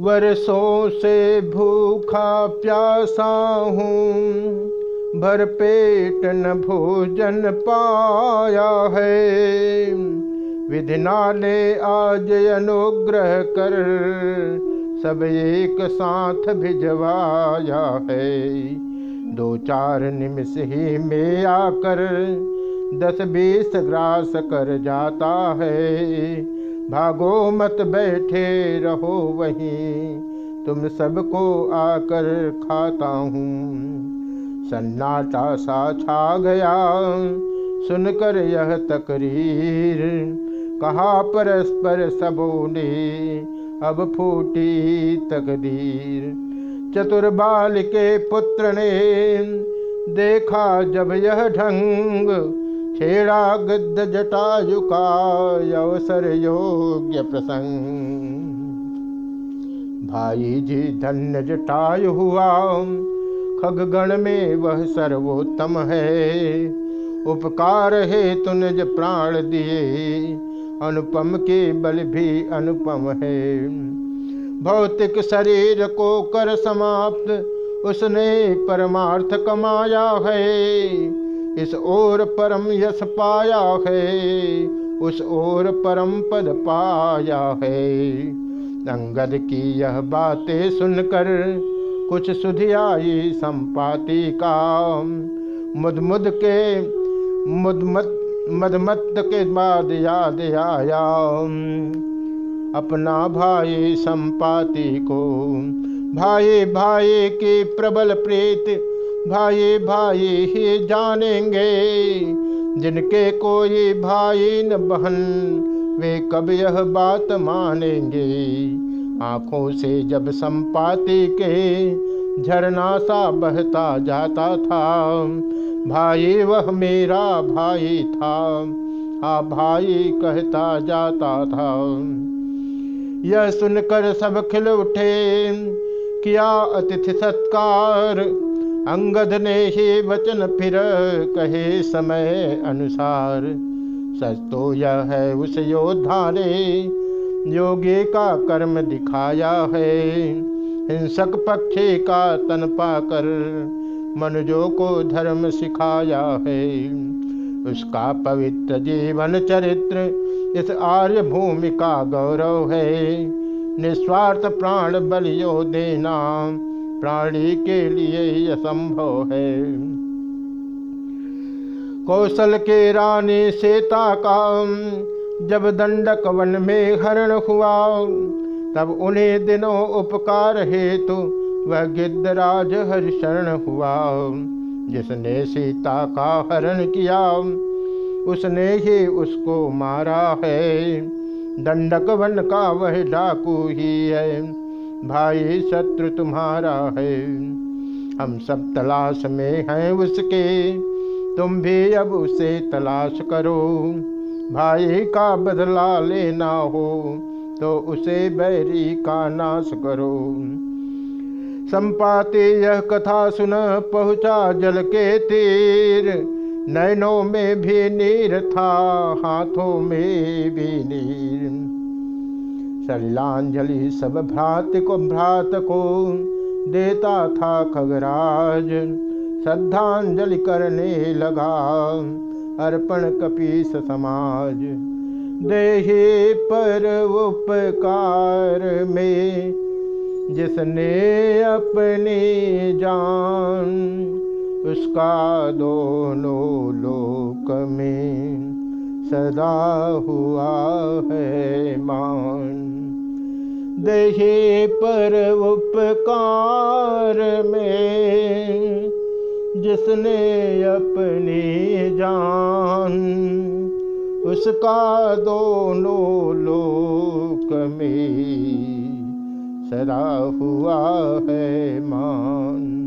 वर्षों से भूखा प्यासा हूँ। भर पेट न भोजन पाया है। विधिनाले आज अनुग्रह कर, सब एक साथ भिजवाया है। दो चार निमिष ही में आकर, दस बीस ग्रास कर जाता है। भागो मत बैठे रहो वहीं। तुम सबको आकर खाता हूँ। सन्नाटा सा छा गया, सुनकर यह तकरीर। कहा परस्पर सबों ने अब फूटी तकदीर। चतुर बाल के पुत्र ने देखा जब यह ढंग छेड़ा गद्द जटायु का अवसर योग्य प्रसंग। भाई जी धन्य जटायु हुआ। खगगण में वह सर्वोत्तम है। उपकार है तुनज प्राण दिए। अनुपम के बल भी अनुपम है। भौतिक शरीर को कर समाप्त, उसने परमार्थ कमाया है। इस ओर परम यश पाया है, उस ओर परम पद पाया है। अंगद की यह बातें सुनकर कुछ सुधियाई संपाति का मुद मुद के, मुदमत मदमत के बाद याद आया अपना भाई संपाति को, भाई भाई के प्रबल प्रेत भाई भाई ही जानेंगे, जिनके कोई भाई न बहन, वे कब यह बात मानेंगे। आँखों से जब संपाति के झरना सा बहता जाता था, भाई वह मेरा भाई था हाँ भाई कहता जाता था। यह सुनकर सब खिल उठे, किया अतिथि सत्कार अंगद ने ही वचन फिर कहे समय अनुसार। सच तो यह है उस योद्धा ने योगी का कर्म दिखाया है। हिंसक पक्षी का तन पाकर मनुजों को धर्म सिखाया है। उसका पवित्र जीवन चरित्र इस आर्य भूमि का गौरव है। निस्वार्थ प्राण बलियो देना प्राणी के लिए असंभव है। कौशल के रानी सीता का, जब दंडक वन में हरण हुआ, तब उन्हें दिनों उपकार हेतु वह गिद्धराज हरिशरण हुआ। जिसने सीता का हरण किया, उसने ही उसको मारा है। दंडक वन का वह डाकू ही है। भाई शत्रु तुम्हारा है। हम सब तलाश में हैं उसके। तुम भी अब उसे तलाश करो। भाई का बदला लेना हो तो उसे बैरी का नाश करो। संपाति यह कथा सुन पहुँचा जल के तीर। नैनों में भी नीर था, हाथों में भी नीर। सलिलांजलि सब भ्रात को भ्रात को देता था खगराज। श्रद्धांजलि करने लगा अर्पण कपीस समाज। देहे पर उपकार में जिसने अपने जान, उसका दोनों लोक में सदा हुआ है मान। देहे पर उपकार में, जिसने अपनी जान, उसका दोनों लोक में सरा हुआ है मान।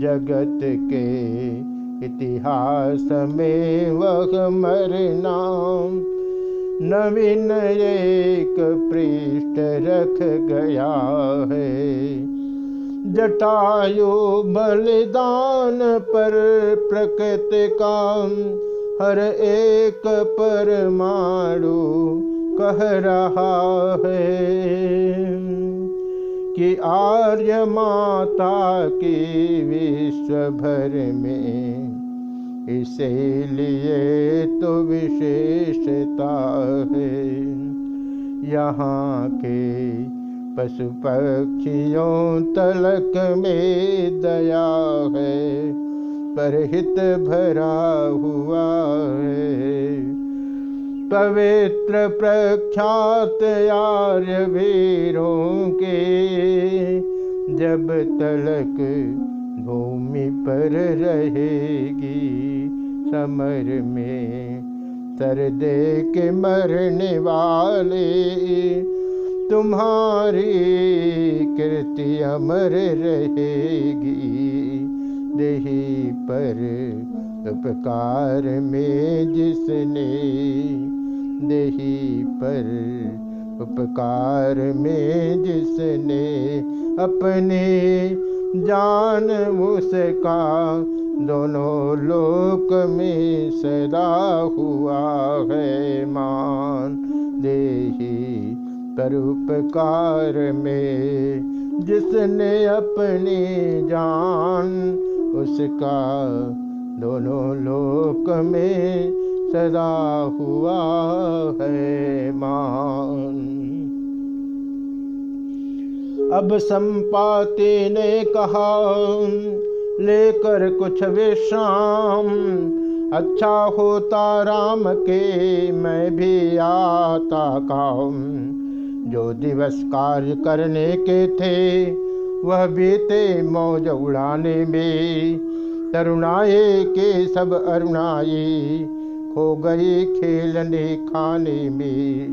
जगत के इतिहास में वह मरना नवीन एक पृष्ठ रख गया है। जटायु बलिदान पर प्रकृति का हर एक परमाणु कह रहा है कि आर्य माता की विश्व भर में इसीलिए तो विशेषता है। यहाँ के पशु पक्षियों तलक में दया है परहित भरा हुआ है। पवित्र प्रख्यात आर्य वीरों के जब तलक भूमि पर रहेगी समर में सर दे के मरने वाले। तुम्हारी कृति अमर रहेगी, देही पर उपकार में जिसने, देही पर उपकार में जिसने अपने जान उसका दोनों लोक में सदा हुआ है मान। देही परोपकार में जिसने अपनी जान, उसका दोनों लोक में सदा हुआ है मान। अब संपाति ने कहा, लेकर कुछ विश्राम अच्छा होता राम के, मैं भी आता काम। जो दिवस कार्य करने के थे, वह बीते मौज उड़ाने में। तरुणाए के सब अरुणाए, खो गए खेलने खाने में।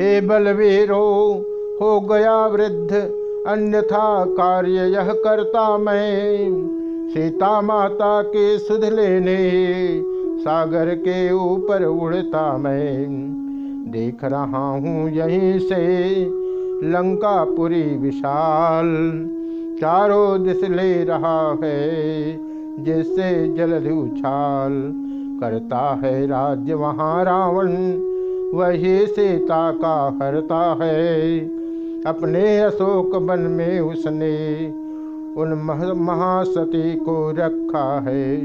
हे बलवीरो हो गया वृद्ध, अन्यथा कार्य यह करता मैं। सीता माता के सुध लेने, सागर के ऊपर उड़ता मैं। देख रहा हूँ यहीं से लंकापुरी विशाल, चारों दिश ले रहा है जिससे जलद उछाल करता है राज्य वहाँ रावण, वही सीता का हरता है। अपने अशोक वन में उसने उन महासती को रखा है।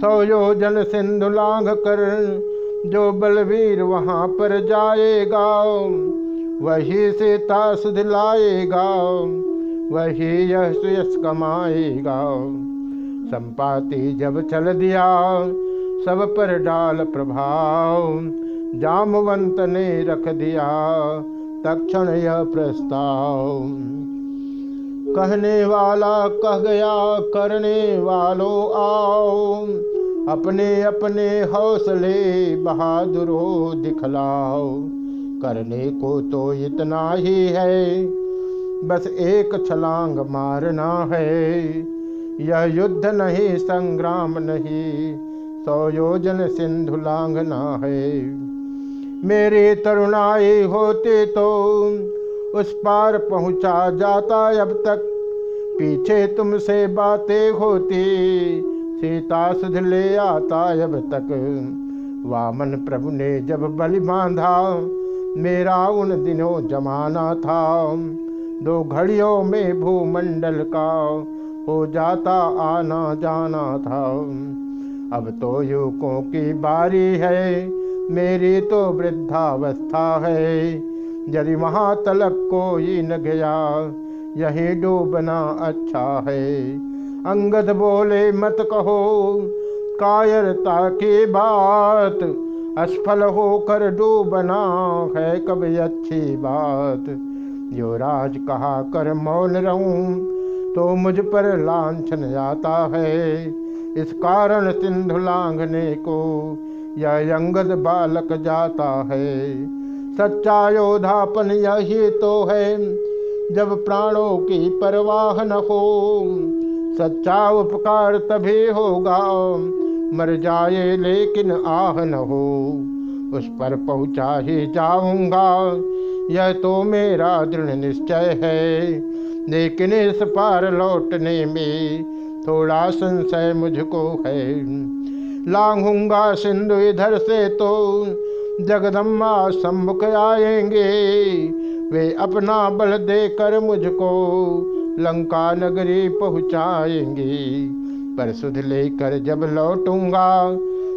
सौ योजन सिंधु लांघ कर जो बलवीर वहाँ पर जाएगा, वही से सुध दिलाएगा वही यह सुयस कमाएगा। संपाति जब चल दिया, सब पर डाल प्रभाव, जामवंत ने रख दिया। तक्षण यह प्रस्ताव। कहने वाला कह गया करने वालों आओ। अपने अपने हौसले बहादुरो दिखलाओ। करने को तो इतना ही है, बस एक छलांग मारना है। यह युद्ध नहीं, संग्राम नहीं, सौ योजन सिंधु लांघना है। मेरे तरुणाई होती तो उस पार पहुँचा जाता अब तक। पीछे तुमसे बातें होती, सीता सुध ले आता अब तक। वामन प्रभु ने जब बलि बांधा, मेरा उन दिनों जमाना था। दो घड़ियों में भूमंडल का हो जाता, आना जाना था। अब तो युवकों की बारी है मेरी तो वृद्धावस्था है। यदि वहाँ तलक कोई न गया, यही डूबना अच्छा है। अंगद बोले, मत कहो, कायरता की बात, असफल होकर डूबना है कभी अच्छी बात। जो राज कहा कर मौन रहूँ तो मुझ पर लाछन आता है। इस कारण सिंधु लांघने को यह अंगद बालक जाता है। सच्चा योधापन यही तो है। जब प्राणों की परवाह न हो, सच्चा उपकार तभी होगा। मर जाए लेकिन आह न हो, उस पर पहुँचा ही जाऊँगा। यह तो मेरा दृढ़ निश्चय है। लेकिन इस पार लौटने में थोड़ा संशय मुझको है। लांघूँगा सिंधु इधर से तो जगदम्बा सम्मुख आएँगे। वे अपना बल देकर मुझको लंका नगरी पहुँचाएँगे। पर सुध लेकर जब लौटूँगा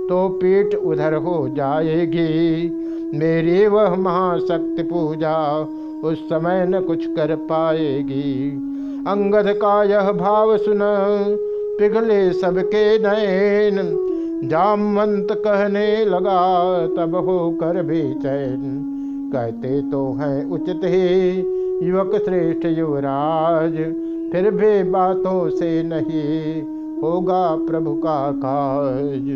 तो पीठ उधर हो जाएगी। मेरी वह महाशक्ति पूजा उस समय न कुछ कर पाएगी। अंगद का यह भाव सुन पिघले सबके नयन। जामवंत कहने लगा, तब हो कर बेचैन कहते तो हैं उचित ही, युवक श्रेष्ठ युवराज, फिर भी बातों से नहीं होगा प्रभु का काज।